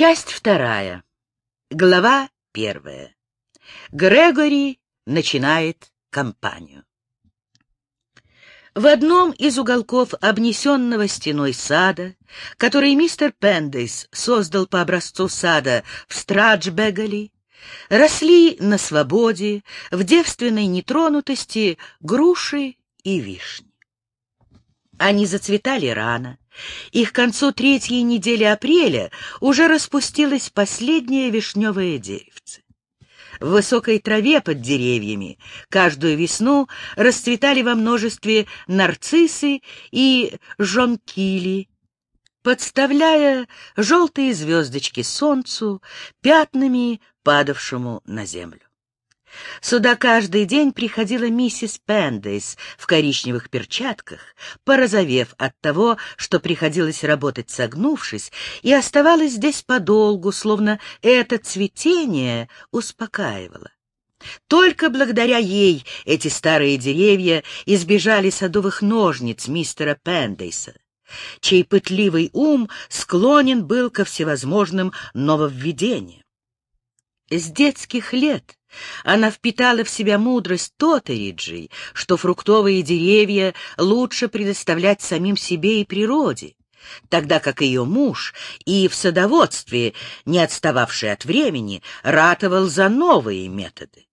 Часть вторая. Глава первая. Грегори начинает кампанию. В одном из уголков обнесенного стеной сада, который мистер Пендейс создал по образцу сада в Страджбегали, росли на свободе, в девственной нетронутости груши и вишни. Они зацветали рано, и к концу третьей недели апреля уже распустилось последнее вишневое деревце. В высокой траве под деревьями каждую весну расцветали во множестве нарциссы и жонкили, подставляя желтые звездочки солнцу, пятнами падавшему на землю. Сюда каждый день приходила миссис Пендейс в коричневых перчатках, порозовев от того, что приходилось работать согнувшись, и оставалась здесь подолгу, словно это цветение успокаивало. Только благодаря ей эти старые деревья избежали садовых ножниц мистера Пендейса, чей пытливый ум склонен был ко всевозможным нововведениям. С детских лет она впитала в себя мудрость Тотериджей, что фруктовые деревья лучше предоставлять самим себе и природе, тогда как ее муж и в садоводстве, не отстававший от времени, ратовал за новые методы.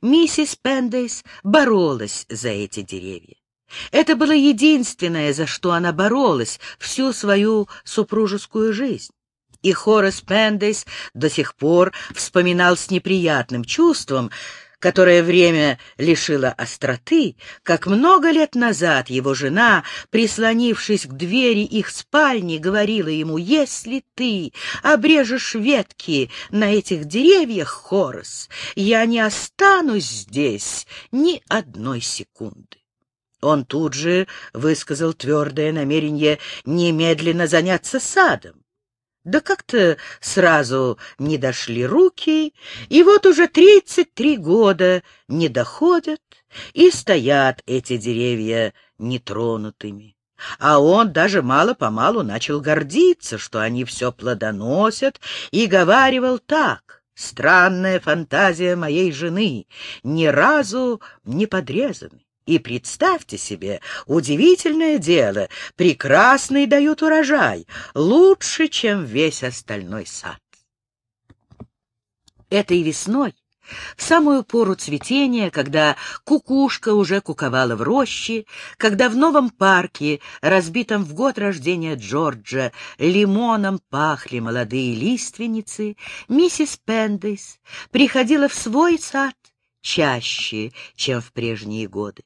Миссис Пендейс боролась за эти деревья. Это было единственное, за что она боролась всю свою супружескую жизнь и Хорас Пендейс до сих пор вспоминал с неприятным чувством, которое время лишило остроты, как много лет назад его жена, прислонившись к двери их спальни, говорила ему, «Если ты обрежешь ветки на этих деревьях, Хорас, я не останусь здесь ни одной секунды». Он тут же высказал твердое намерение немедленно заняться садом. Да как-то сразу не дошли руки, и вот уже тридцать три года не доходят, и стоят эти деревья нетронутыми. А он даже мало-помалу начал гордиться, что они все плодоносят, и говаривал так. Странная фантазия моей жены, ни разу не подрезаны. И представьте себе, удивительное дело, прекрасный дают урожай, лучше, чем весь остальной сад. Этой весной, в самую пору цветения, когда кукушка уже куковала в роще, когда в новом парке, разбитом в год рождения Джорджа, лимоном пахли молодые лиственницы, миссис Пендейс приходила в свой сад чаще, чем в прежние годы.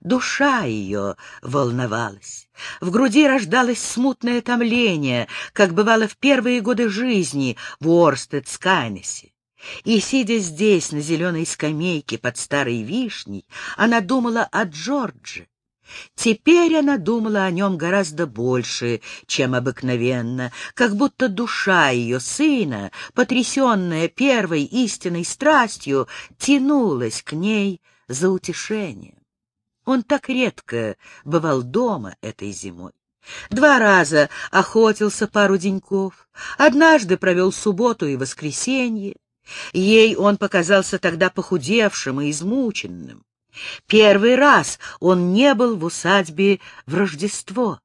Душа ее волновалась. В груди рождалось смутное томление, как бывало в первые годы жизни в Уорстед-Скайнесе. И, сидя здесь, на зеленой скамейке под старой вишней, она думала о Джордже. Теперь она думала о нем гораздо больше, чем обыкновенно, как будто душа ее сына, потрясенная первой истинной страстью, тянулась к ней за утешением. Он так редко бывал дома этой зимой. Два раза охотился пару деньков, однажды провел субботу и воскресенье. Ей он показался тогда похудевшим и измученным. Первый раз он не был в усадьбе в Рождество.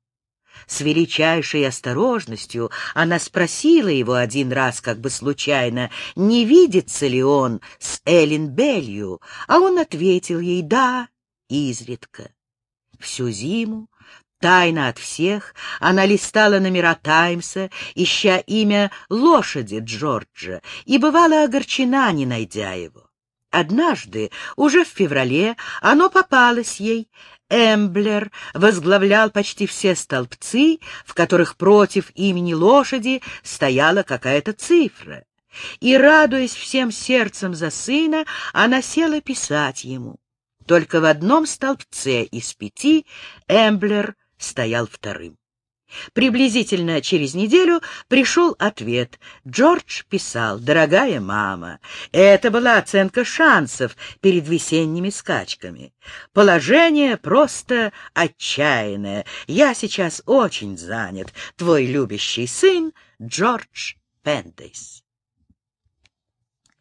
С величайшей осторожностью она спросила его один раз, как бы случайно, не видится ли он с Эллен Белью, а он ответил ей «да» изредка. Всю зиму, тайно от всех, она листала номера «Таймса», ища имя лошади Джорджа, и бывала огорчена, не найдя его. Однажды, уже в феврале, оно попалось ей. Эмблер возглавлял почти все столбцы, в которых против имени лошади стояла какая-то цифра. И, радуясь всем сердцем за сына, она села писать ему. Только в одном столбце из пяти Эмблер стоял вторым. Приблизительно через неделю пришел ответ. Джордж писал, «Дорогая мама, это была оценка шансов перед весенними скачками. Положение просто отчаянное. Я сейчас очень занят. Твой любящий сын Джордж Пендейс.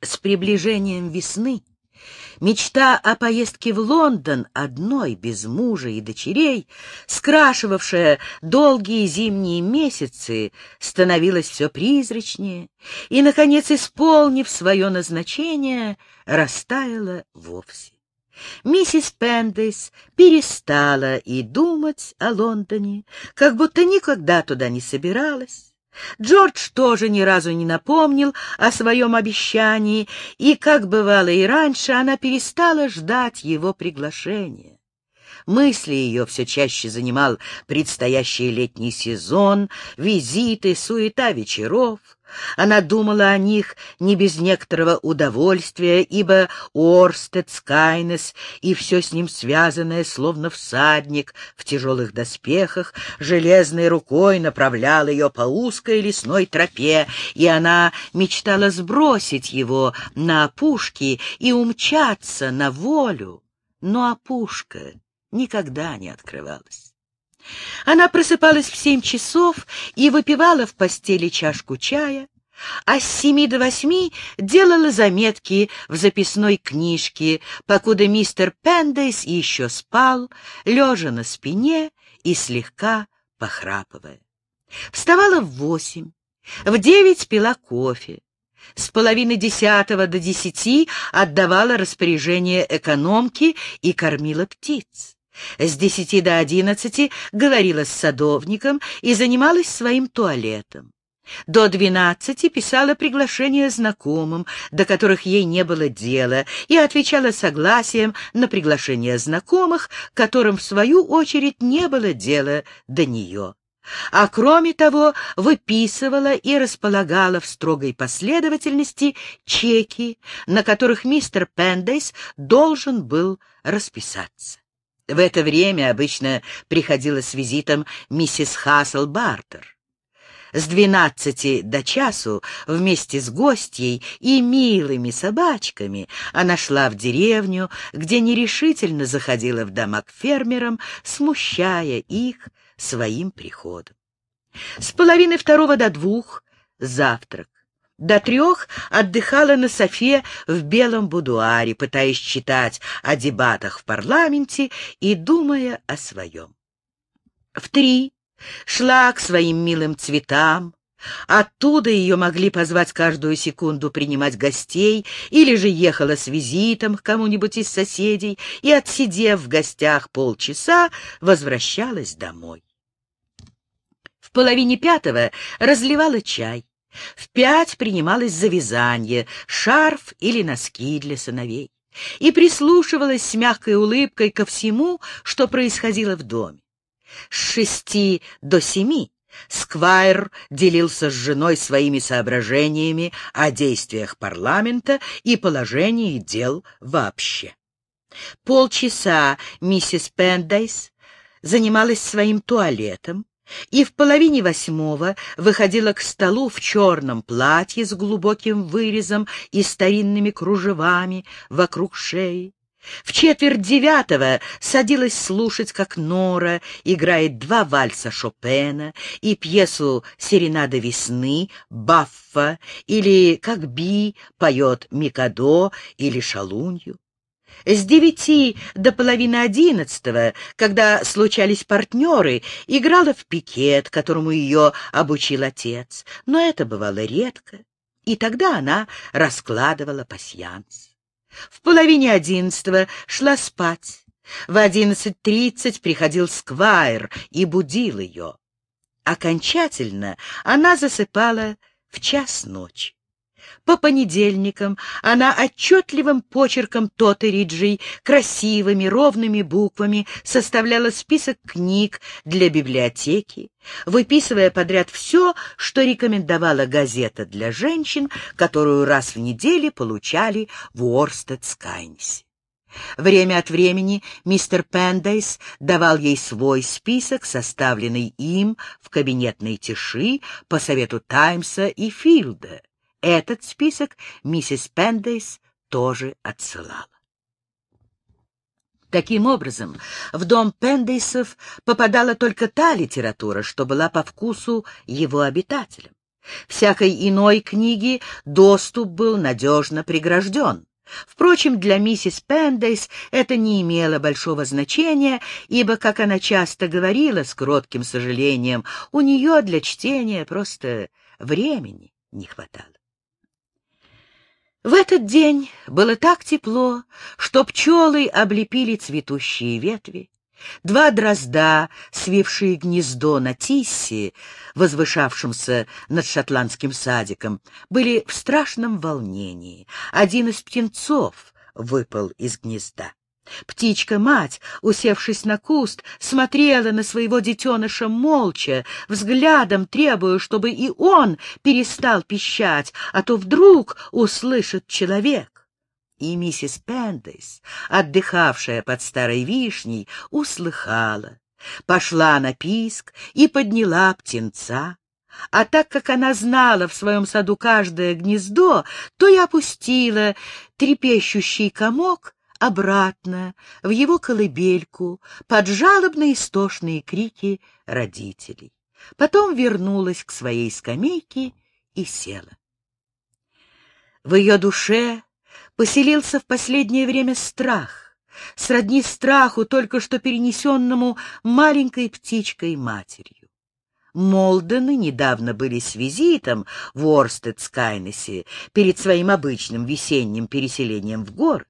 С приближением весны Мечта о поездке в Лондон одной, без мужа и дочерей, скрашивавшая долгие зимние месяцы, становилась все призрачнее и, наконец, исполнив свое назначение, растаяла вовсе. Миссис Пендейс перестала и думать о Лондоне, как будто никогда туда не собиралась. Джордж тоже ни разу не напомнил о своем обещании, и, как бывало и раньше, она перестала ждать его приглашения. Мысли ее все чаще занимал предстоящий летний сезон, визиты, суета вечеров. Она думала о них не без некоторого удовольствия, ибо Орстед, Скайнес и все с ним связанное, словно всадник в тяжелых доспехах, железной рукой направлял ее по узкой лесной тропе, и она мечтала сбросить его на опушки и умчаться на волю. Но опушка никогда не открывалась. Она просыпалась в семь часов и выпивала в постели чашку чая, а с семи до восьми делала заметки в записной книжке, покуда мистер Пендейс еще спал, лежа на спине и слегка похрапывая. Вставала в восемь, в девять пила кофе, с половины десятого до десяти отдавала распоряжение экономки и кормила птиц. С десяти до одиннадцати говорила с садовником и занималась своим туалетом. До двенадцати писала приглашения знакомым, до которых ей не было дела, и отвечала согласием на приглашения знакомых, которым, в свою очередь, не было дела до нее. А кроме того, выписывала и располагала в строгой последовательности чеки, на которых мистер Пендейс должен был расписаться. В это время обычно приходила с визитом миссис Хассел Бартер. С двенадцати до часу вместе с гостьей и милыми собачками она шла в деревню, где нерешительно заходила в дома к фермерам, смущая их своим приходом. С половины второго до двух — завтрак. До трех отдыхала на софе в белом будуаре, пытаясь читать о дебатах в парламенте и думая о своем. В три шла к своим милым цветам, Оттуда ее могли позвать каждую секунду принимать гостей, или же ехала с визитом к кому-нибудь из соседей и, отсидев в гостях полчаса, возвращалась домой. В половине пятого разливала чай. В пять принималось за вязание, шарф или носки для сыновей, и прислушивалась с мягкой улыбкой ко всему, что происходило в доме. С шести до семи Сквайр делился с женой своими соображениями о действиях парламента и положении дел вообще. Полчаса миссис Пендайс занималась своим туалетом, и в половине восьмого выходила к столу в черном платье с глубоким вырезом и старинными кружевами вокруг шеи. В четверть девятого садилась слушать, как Нора играет два вальса Шопена и пьесу «Серенада весны», «Баффа» или как Би поет «Микадо» или «Шалунью». С девяти до половины одиннадцатого, когда случались партнеры, играла в пикет, которому ее обучил отец, но это бывало редко, и тогда она раскладывала пасьянс. В половине одиннадцатого шла спать. В одиннадцать тридцать приходил сквайр и будил ее. Окончательно она засыпала в час ночи. По понедельникам она отчетливым почерком Тотериджей, красивыми ровными буквами составляла список книг для библиотеки, выписывая подряд все, что рекомендовала газета для женщин, которую раз в неделю получали в Уорстед-Скайнсе. Время от времени мистер Пендейс давал ей свой список, составленный им в кабинетной тиши по совету Таймса и Филда. Этот список миссис Пендейс тоже отсылала. Таким образом, в дом Пендейсов попадала только та литература, что была по вкусу его обитателям. Всякой иной книги доступ был надежно прегражден. Впрочем, для миссис Пендейс это не имело большого значения, ибо, как она часто говорила с кротким сожалением, у нее для чтения просто времени не хватало. В этот день было так тепло, что пчелы облепили цветущие ветви, Два дрозда, свившие гнездо на тиссе, возвышавшемся над шотландским садиком, были в страшном волнении. Один из птенцов выпал из гнезда. Птичка-мать, усевшись на куст, смотрела на своего детеныша молча, взглядом требуя, чтобы и он перестал пищать, а то вдруг услышит человек. И миссис Пендейс, отдыхавшая под старой вишней, услыхала, пошла на писк и подняла птенца. А так как она знала в своем саду каждое гнездо, то и опустила трепещущий комок обратно в его колыбельку под жалобные истошные крики родителей. Потом вернулась к своей скамейке и села. В ее душе поселился в последнее время страх, сродни страху, только что перенесенному маленькой птичкой-матерью. Молдены недавно были с визитом в Орстед-Скайнесе перед своим обычным весенним переселением в город,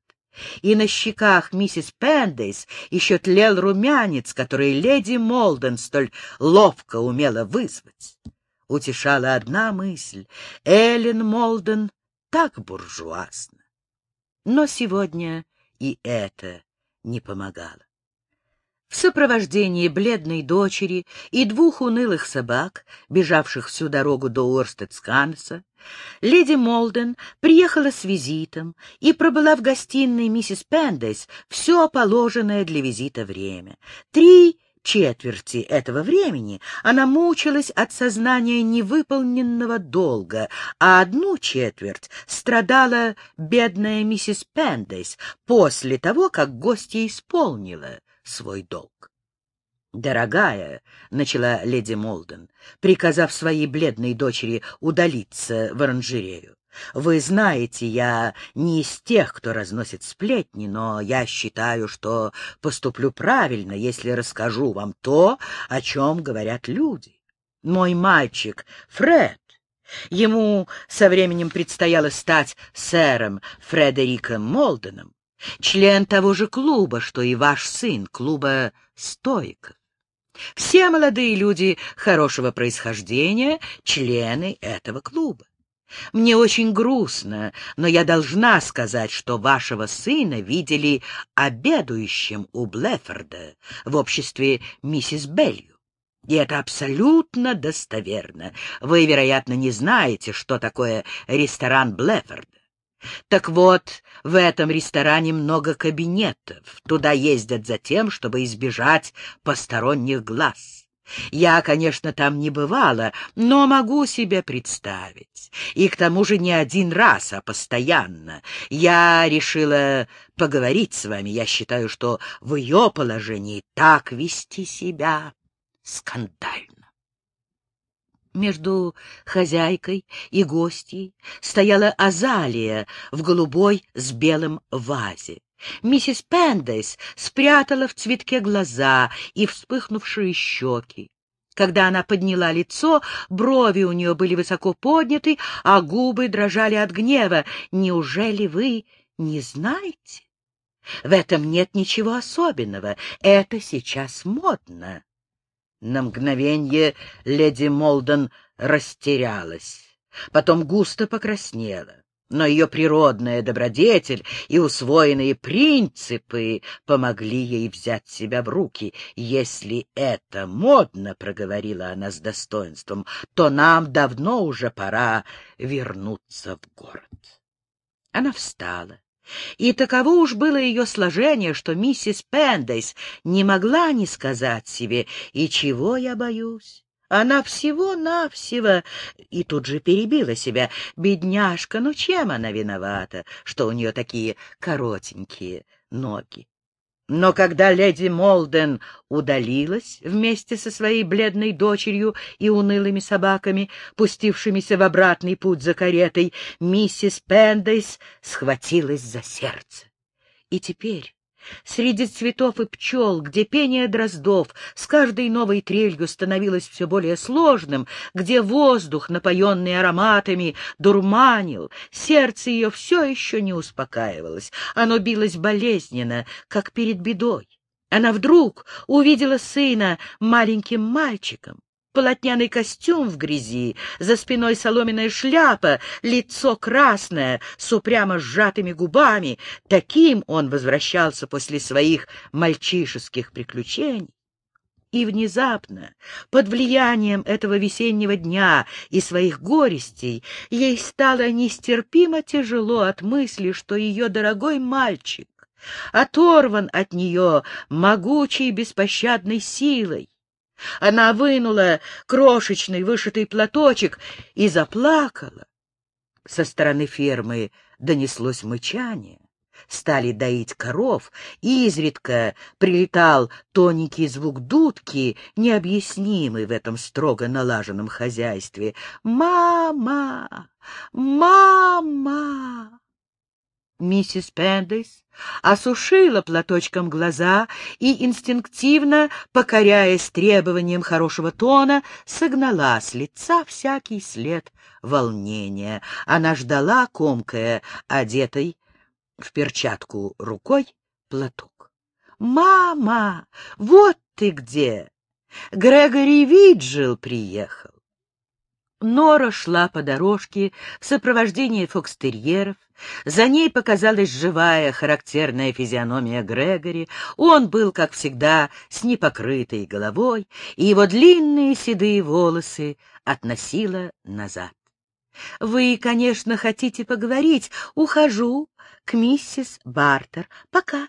и на щеках миссис Пендейс еще тлел румянец, который леди Молден столь ловко умела вызвать. Утешала одна мысль — Эллен Молден так буржуазна. Но сегодня и это не помогало. В сопровождении бледной дочери и двух унылых собак, бежавших всю дорогу до Уорстедсканса, леди Молден приехала с визитом и пробыла в гостиной миссис Пендейс все положенное для визита время. Три четверти этого времени она мучилась от сознания невыполненного долга, а одну четверть страдала бедная миссис Пендейс после того, как гостья исполнила свой долг. «Дорогая», — начала леди Молден, приказав своей бледной дочери удалиться в оранжерею, вы знаете, я не из тех, кто разносит сплетни, но я считаю, что поступлю правильно, если расскажу вам то, о чем говорят люди. Мой мальчик Фред, ему со временем предстояло стать сэром Фредериком Молденом, член того же клуба, что и ваш сын, клуба стоиков. Все молодые люди хорошего происхождения — члены этого клуба. Мне очень грустно, но я должна сказать, что вашего сына видели обедающим у Блефорда в обществе миссис Белью. И это абсолютно достоверно. Вы, вероятно, не знаете, что такое ресторан Блефорда. Так вот, в этом ресторане много кабинетов. Туда ездят за тем, чтобы избежать посторонних глаз. Я, конечно, там не бывала, но могу себе представить. И к тому же не один раз, а постоянно. Я решила поговорить с вами. Я считаю, что в ее положении так вести себя скандально. Между хозяйкой и гостьей стояла азалия в голубой с белым вазе. Миссис Пендейс спрятала в цветке глаза и вспыхнувшие щеки. Когда она подняла лицо, брови у нее были высоко подняты, а губы дрожали от гнева. «Неужели вы не знаете? В этом нет ничего особенного. Это сейчас модно». На мгновение леди Молден растерялась, потом густо покраснела но ее природная добродетель и усвоенные принципы помогли ей взять себя в руки. «Если это модно, — проговорила она с достоинством, — то нам давно уже пора вернуться в город». Она встала. И таково уж было ее сложение, что миссис Пендейс не могла не сказать себе, «И чего я боюсь? Она всего-навсего... И тут же перебила себя. Бедняжка, ну чем она виновата, что у нее такие коротенькие ноги? Но когда леди Молден удалилась вместе со своей бледной дочерью и унылыми собаками, пустившимися в обратный путь за каретой, миссис Пендейс схватилась за сердце. И теперь, Среди цветов и пчел, где пение дроздов с каждой новой трелью становилось все более сложным, где воздух, напоенный ароматами, дурманил, сердце ее все еще не успокаивалось, оно билось болезненно, как перед бедой. Она вдруг увидела сына маленьким мальчиком, полотняный костюм в грязи, за спиной соломенная шляпа, лицо красное, с упрямо сжатыми губами. Таким он возвращался после своих мальчишеских приключений. И внезапно, под влиянием этого весеннего дня и своих горестей, ей стало нестерпимо тяжело от мысли, что ее дорогой мальчик оторван от нее могучей беспощадной силой, она вынула крошечный вышитый платочек и заплакала. Со стороны фермы донеслось мычание. Стали доить коров, и изредка прилетал тоненький звук дудки, необъяснимый в этом строго налаженном хозяйстве. «Мама! Мама!» Миссис Пендейс осушила платочком глаза и, инстинктивно, покоряясь требованиям хорошего тона, согнала с лица всякий след волнения. Она ждала, комкая, одетой в перчатку рукой, платок. «Мама, вот ты где! Грегори Виджил приехал!» Нора шла по дорожке в сопровождении фокстерьеров. За ней показалась живая, характерная физиономия Грегори. Он был, как всегда, с непокрытой головой, и его длинные седые волосы относило назад. — Вы, конечно, хотите поговорить. Ухожу к миссис Бартер. Пока.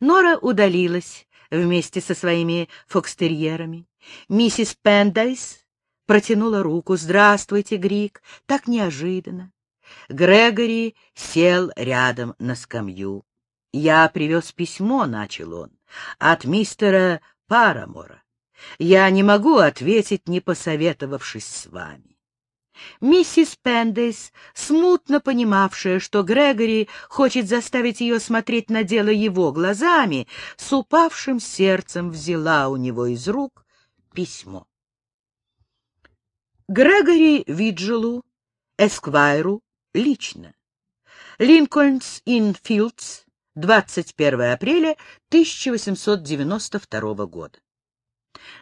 Нора удалилась вместе со своими фокстерьерами. Миссис Пендайс протянула руку. «Здравствуйте, Грик!» Так неожиданно. Грегори сел рядом на скамью. «Я привез письмо», — начал он, — «от мистера Парамора. Я не могу ответить, не посоветовавшись с вами». Миссис Пендейс, смутно понимавшая, что Грегори хочет заставить ее смотреть на дело его глазами, с упавшим сердцем взяла у него из рук письмо. Грегори Виджелу, Эсквайру, лично. Линкольнс Инфилдс, 21 апреля 1892 года.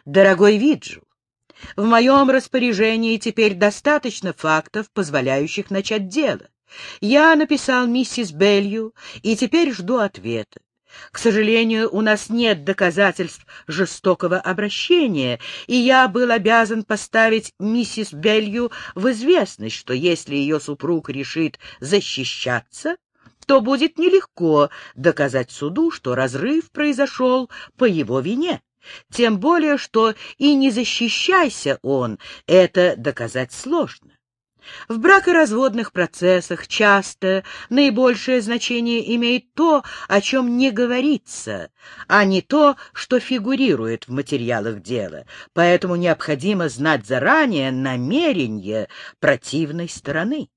Дорогой Виджел, в моем распоряжении теперь достаточно фактов, позволяющих начать дело. Я написал миссис Белью и теперь жду ответа. К сожалению, у нас нет доказательств жестокого обращения, и я был обязан поставить миссис Белью в известность, что если ее супруг решит защищаться, то будет нелегко доказать суду, что разрыв произошел по его вине. Тем более, что и не защищайся он, это доказать сложно. В бракоразводных процессах часто наибольшее значение имеет то, о чем не говорится, а не то, что фигурирует в материалах дела, поэтому необходимо знать заранее намерение противной стороны.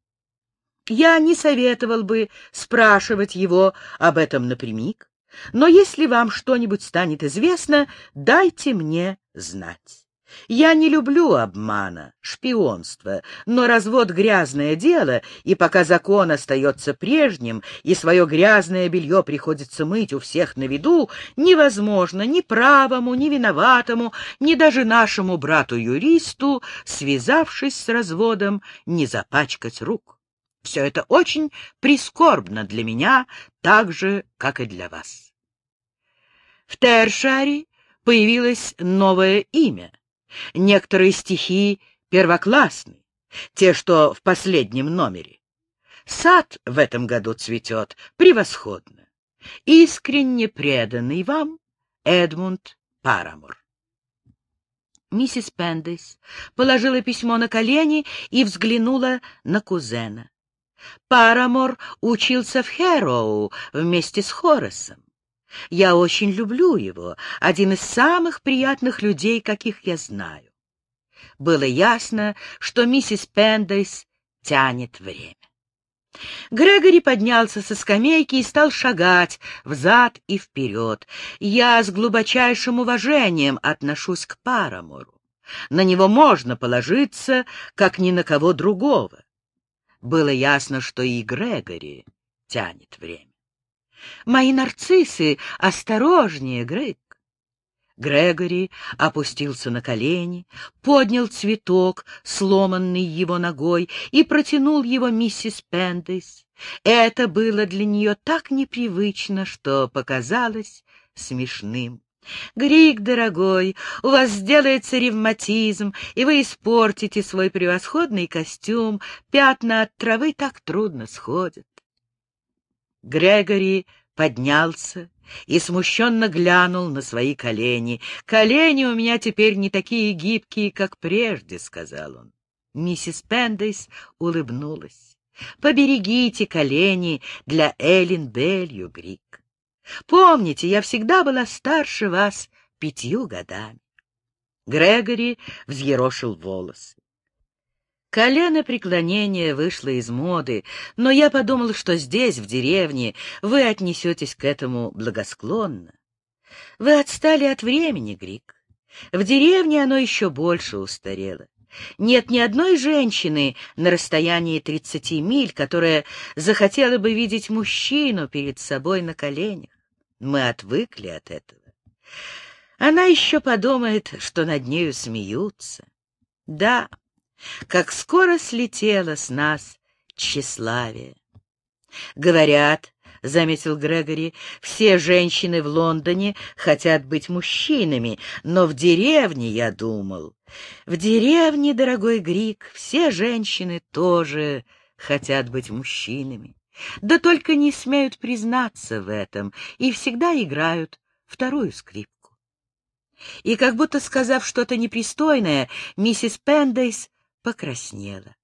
Я не советовал бы спрашивать его об этом напрямик, но если вам что-нибудь станет известно, дайте мне знать. Я не люблю обмана, шпионства, но развод — грязное дело, и пока закон остается прежним, и свое грязное белье приходится мыть у всех на виду, невозможно ни правому, ни виноватому, ни даже нашему брату-юристу, связавшись с разводом, не запачкать рук. Все это очень прискорбно для меня, так же, как и для вас. В Тершаре появилось новое имя — Некоторые стихи первоклассны, те, что в последнем номере. Сад в этом году цветет превосходно. Искренне преданный вам Эдмунд Парамор. Миссис Пендес положила письмо на колени и взглянула на кузена. Парамор учился в Хэроу вместе с Хорресом. Я очень люблю его, один из самых приятных людей, каких я знаю. Было ясно, что миссис Пендейс тянет время. Грегори поднялся со скамейки и стал шагать взад и вперед. Я с глубочайшим уважением отношусь к Парамору. На него можно положиться, как ни на кого другого. Было ясно, что и Грегори тянет время. Мои нарциссы, осторожнее, Грег. Грегори опустился на колени, поднял цветок, сломанный его ногой, и протянул его миссис Пендейс. Это было для нее так непривычно, что показалось смешным. «Грик, дорогой, у вас сделается ревматизм, и вы испортите свой превосходный костюм. Пятна от травы так трудно сходят». Грегори поднялся и смущенно глянул на свои колени. «Колени у меня теперь не такие гибкие, как прежде», — сказал он. Миссис Пендейс улыбнулась. «Поберегите колени для Эллен Белью, Грик. Помните, я всегда была старше вас пятью годами». Грегори взъерошил волосы. Колено преклонения вышло из моды, но я подумал, что здесь, в деревне, вы отнесетесь к этому благосклонно. Вы отстали от времени, Грик. В деревне оно еще больше устарело. Нет ни одной женщины на расстоянии тридцати миль, которая захотела бы видеть мужчину перед собой на коленях. Мы отвыкли от этого. Она еще подумает, что над нею смеются. Да, как скоро слетело с нас тщеславие. Говорят, — заметил Грегори, — все женщины в Лондоне хотят быть мужчинами, но в деревне, я думал, в деревне, дорогой Грик, все женщины тоже хотят быть мужчинами. Да только не смеют признаться в этом и всегда играют вторую скрипку. И как будто сказав что-то непристойное, миссис Пендейс покраснела.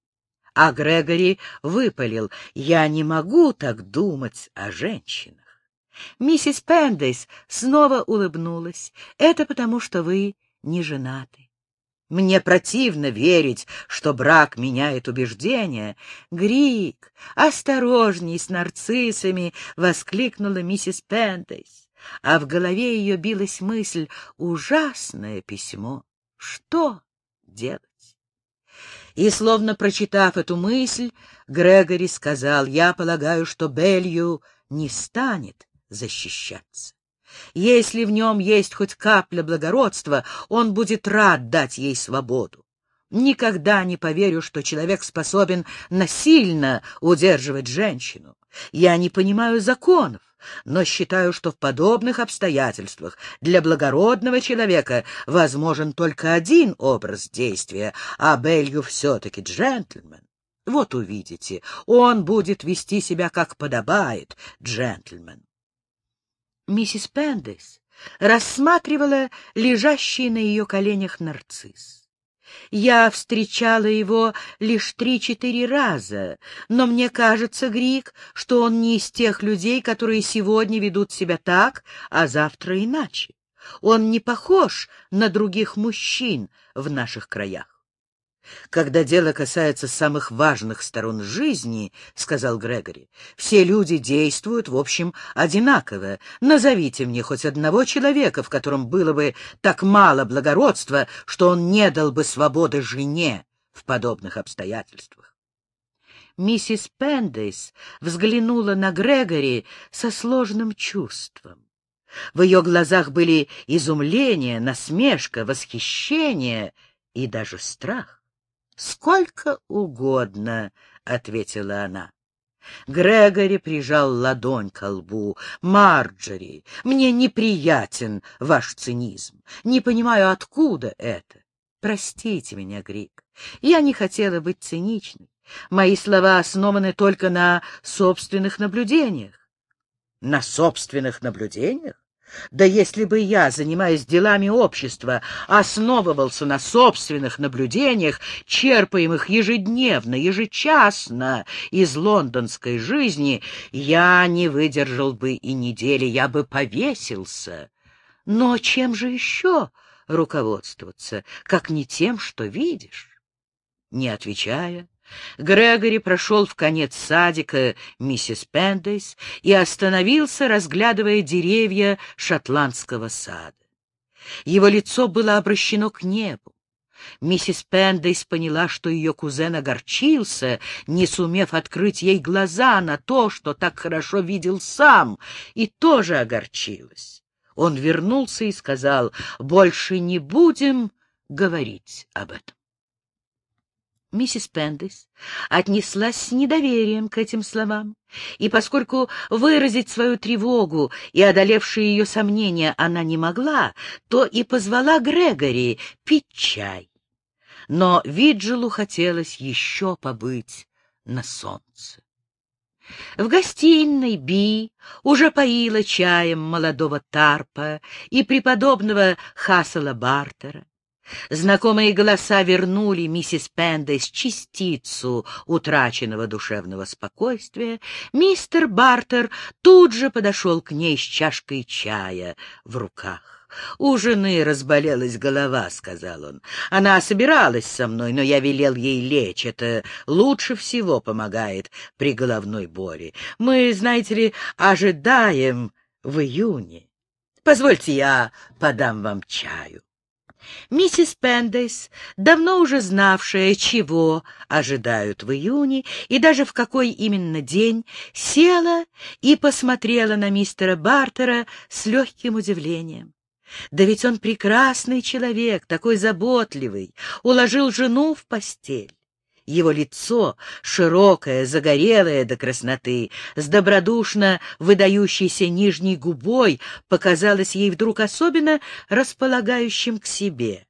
А Грегори выпалил, «Я не могу так думать о женщинах». Миссис Пендейс снова улыбнулась. «Это потому, что вы не женаты». Мне противно верить, что брак меняет убеждения. Грик, осторожней с нарциссами, — воскликнула миссис Пендейс. А в голове ее билась мысль — ужасное письмо. Что делать? И, словно прочитав эту мысль, Грегори сказал, «Я полагаю, что Белью не станет защищаться. Если в нем есть хоть капля благородства, он будет рад дать ей свободу. Никогда не поверю, что человек способен насильно удерживать женщину. Я не понимаю законов но считаю, что в подобных обстоятельствах для благородного человека возможен только один образ действия, а Белью все-таки джентльмен. Вот увидите, он будет вести себя как подобает джентльмен. Миссис Пендес рассматривала лежащий на ее коленях нарцисс. Я встречала его лишь три-четыре раза, но мне кажется, Грик, что он не из тех людей, которые сегодня ведут себя так, а завтра иначе. Он не похож на других мужчин в наших краях. Когда дело касается самых важных сторон жизни, — сказал Грегори, — все люди действуют, в общем, одинаково. Назовите мне хоть одного человека, в котором было бы так мало благородства, что он не дал бы свободы жене в подобных обстоятельствах. Миссис Пендейс взглянула на Грегори со сложным чувством. В ее глазах были изумление, насмешка, восхищение и даже страх. «Сколько угодно», — ответила она. Грегори прижал ладонь к лбу. «Марджери, мне неприятен ваш цинизм. Не понимаю, откуда это. Простите меня, Грик. Я не хотела быть циничной. Мои слова основаны только на собственных наблюдениях». «На собственных наблюдениях? Да если бы я, занимаясь делами общества, основывался на собственных наблюдениях, черпаемых ежедневно, ежечасно из лондонской жизни, я не выдержал бы и недели, я бы повесился. Но чем же еще руководствоваться, как не тем, что видишь? Не отвечая, Грегори прошел в конец садика миссис Пендейс и остановился, разглядывая деревья шотландского сада. Его лицо было обращено к небу. Миссис Пендейс поняла, что ее кузен огорчился, не сумев открыть ей глаза на то, что так хорошо видел сам, и тоже огорчилась. Он вернулся и сказал, «Больше не будем говорить об этом». Миссис Пендес отнеслась с недоверием к этим словам, и поскольку выразить свою тревогу и одолевшие ее сомнения она не могла, то и позвала Грегори пить чай. Но Виджилу хотелось еще побыть на солнце. В гостиной Би уже поила чаем молодого Тарпа и преподобного Хасела Бартера. Знакомые голоса вернули миссис Пендес частицу утраченного душевного спокойствия. Мистер Бартер тут же подошел к ней с чашкой чая в руках. «У жены разболелась голова», — сказал он. «Она собиралась со мной, но я велел ей лечь. Это лучше всего помогает при головной боли. Мы, знаете ли, ожидаем в июне. Позвольте, я подам вам чаю». Миссис Пендейс, давно уже знавшая, чего ожидают в июне и даже в какой именно день, села и посмотрела на мистера Бартера с легким удивлением. Да ведь он прекрасный человек, такой заботливый, уложил жену в постель. Его лицо, широкое, загорелое до красноты, с добродушно выдающейся нижней губой, показалось ей вдруг особенно располагающим к себе.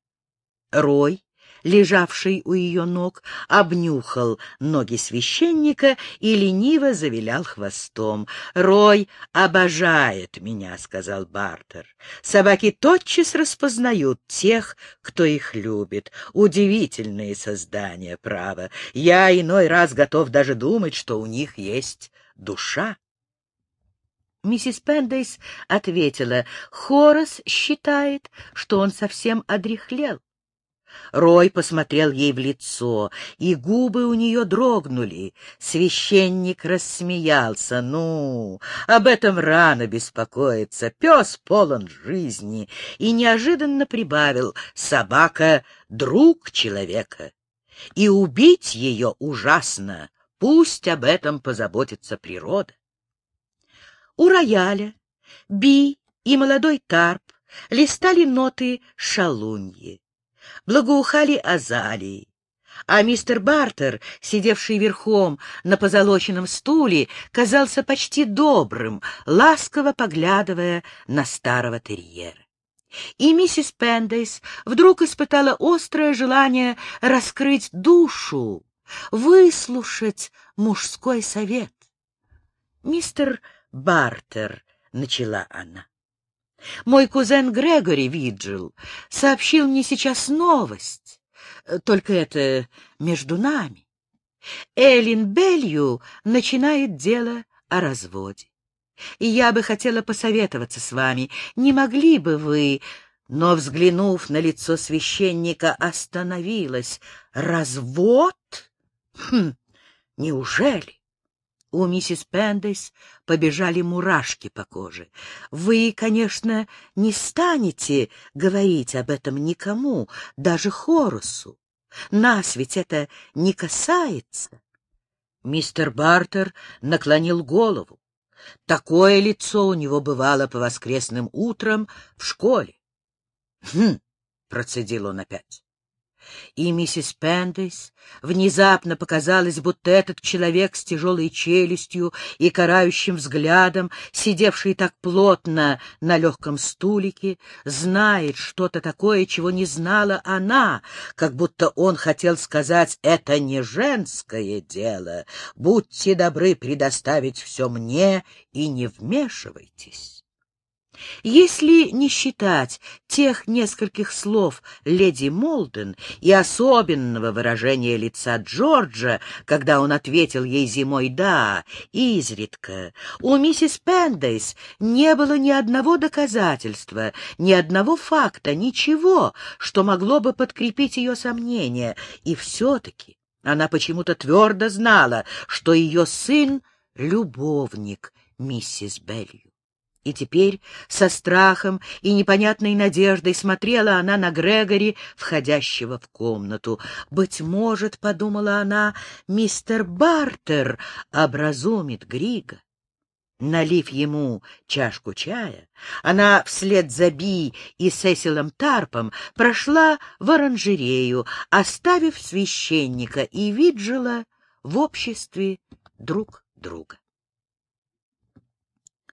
Рой лежавший у ее ног, обнюхал ноги священника и лениво завилял хвостом. «Рой обожает меня», — сказал Бартер. «Собаки тотчас распознают тех, кто их любит. Удивительные создания, право. Я иной раз готов даже думать, что у них есть душа». Миссис Пендейс ответила, Хорас считает, что он совсем одряхлел. Рой посмотрел ей в лицо, и губы у нее дрогнули. Священник рассмеялся. «Ну, об этом рано беспокоиться. Пес полон жизни». И неожиданно прибавил «Собака — друг человека, и убить ее ужасно. Пусть об этом позаботится природа». У рояля Би и молодой Тарп листали ноты шалуньи благоухали азалии. А мистер Бартер, сидевший верхом на позолоченном стуле, казался почти добрым, ласково поглядывая на старого терьера. И миссис Пендейс вдруг испытала острое желание раскрыть душу, выслушать мужской совет. «Мистер Бартер», — начала она, мой кузен Грегори Виджил сообщил мне сейчас новость, только это между нами. Эллин Белью начинает дело о разводе. И я бы хотела посоветоваться с вами, не могли бы вы... Но, взглянув на лицо священника, остановилась. «Развод? Хм, неужели?» У миссис Пендейс побежали мурашки по коже. Вы, конечно, не станете говорить об этом никому, даже Хорусу. Нас ведь это не касается. Мистер Бартер наклонил голову. Такое лицо у него бывало по воскресным утрам в школе. «Хм!» — процедил он опять и миссис Пендейс внезапно показалось, будто этот человек с тяжелой челюстью и карающим взглядом, сидевший так плотно на легком стулике, знает что-то такое, чего не знала она, как будто он хотел сказать «это не женское дело, будьте добры предоставить все мне и не вмешивайтесь». Если не считать тех нескольких слов леди Молден и особенного выражения лица Джорджа, когда он ответил ей зимой «да», изредка, у миссис Пендейс не было ни одного доказательства, ни одного факта, ничего, что могло бы подкрепить ее сомнения, и все-таки она почему-то твердо знала, что ее сын — любовник миссис Беллью. И теперь со страхом и непонятной надеждой смотрела она на Грегори, входящего в комнату. «Быть может, — подумала она, — мистер Бартер образумит Грига». Налив ему чашку чая, она вслед за Би и Сесилом Тарпом прошла в оранжерею, оставив священника и Виджела в обществе друг друга.